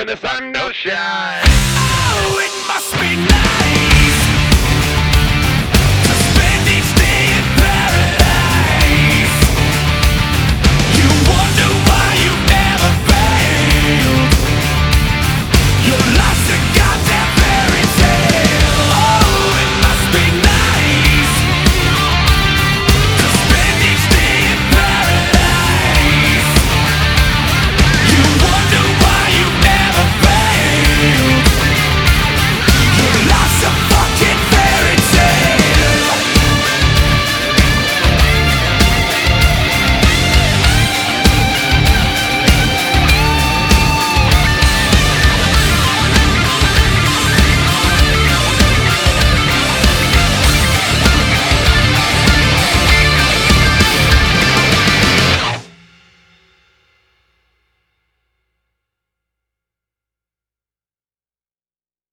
when the sun don't shine.